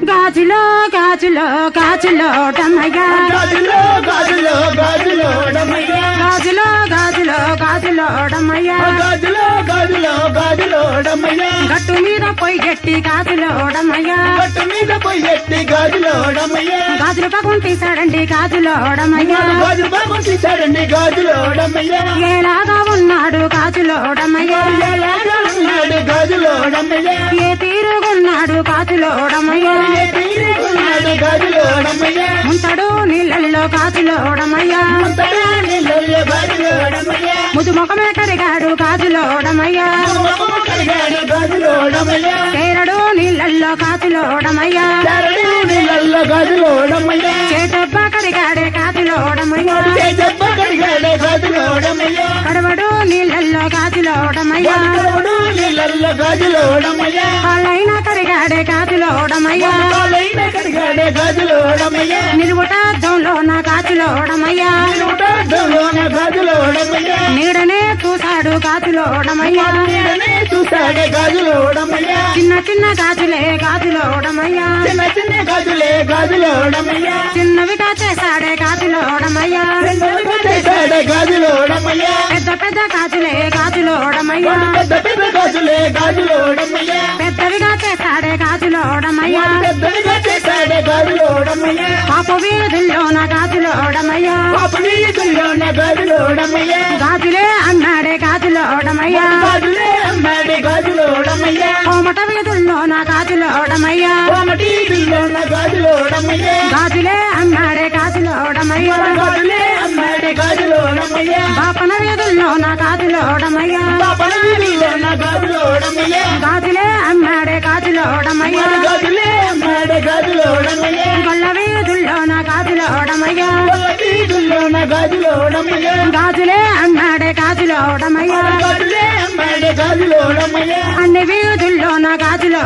గాజులో గాజులో గాజులో డమయ్య గాజులో గాజులో గాజులో డమయ్య గాజులో గాజులో గాజులో డమయ్య గాజులో గాజులో గాజులో డమయ్య గట్టు మీద పొయ్యెట్టి గాజులో డమయ్య పట్టు మీద పొయ్యెట్టి గాజులో డమయ్య గాజులు పగం తీసాడండి గాజులో డమయ్య గాజు బాబు తీశాడండి గాజులో డమయ్య ఏలాగా ఉన్నాడు గాజులో డమయ్య ఎలాగా ఉన్నాడు గాజులో డమయ్య ముంతడు నీళ్ళల్లో గాజులో డమయ్య అంతటా నీళ్ళల్లో గాజులో డమయ్య ముదు ముఖమే కరిగాడు గాజులో డమయ్య మొహము కడిగాడు గాజులో డమయ్య చేరడు నీళ్ళల్లో గాజులో డమయ్య చరణి నీళ్ళల్లో గాజులో డమయ్య చేటబ్బ కరిగాడే గాజులో డమయ్య దెబ్బ కడిగాడు గాజులో డమయ్య కడవడు నీళ్ళల్లో గాజులో డమయ్య కడిగాడు గాజులో డమయ్య నిలువుటార్థంలో నా గాజులో డమయ్య నూటార్థంలోన గాజులో డమయ్య నీడనే చూశాడు గాజులో డమయ్య నీడనే చూశాడు చిన్న చిన్న గాజులే గాజులో డమయ్య చిన్న చిన్న గాజులే గాజులో డమయ్య చిన్నవిగా చేశాడే గాజులో డమయ్య చిన్నగా చేశాడు గాజులో డమయ్య పెద్ద పెద్ద గాజులే గాజులో డమయ్య పెద్ద పెద్ద గాజులే చేశాడే గాజులో డమయ్య పెద్దగా చేశాడు గాజులో డమయ్య పాప వీధుల్లో నా గాజులో డమయ్య పాపని గుళ్ళోన గాజులో అన్నాడే గాజులో డమయ్య గాజులే అమ్మాడి గాజులో డమయ్య కోమట వీధుల్లో నా గాజులో డమయ్య కోమటి గుళ్ళోన గాజులో అన్నాడే గాజులో డమయ్య గాజులే అమ్మాడి గాజులో డమయ్య బాపన వీధుల్లో నా గాజులో అన్నాడే గాజులో డమయ్య గాజులే అమ్మాడి గాజులో డమయ్య గొల్ల వీధుల్లో నా గాజులో డమయ్య కోమటి గుళ్ళోన గాజులో అమ్మాడి గాజులో డమయ్య అన్ని వీధుల్లో నా గాజులో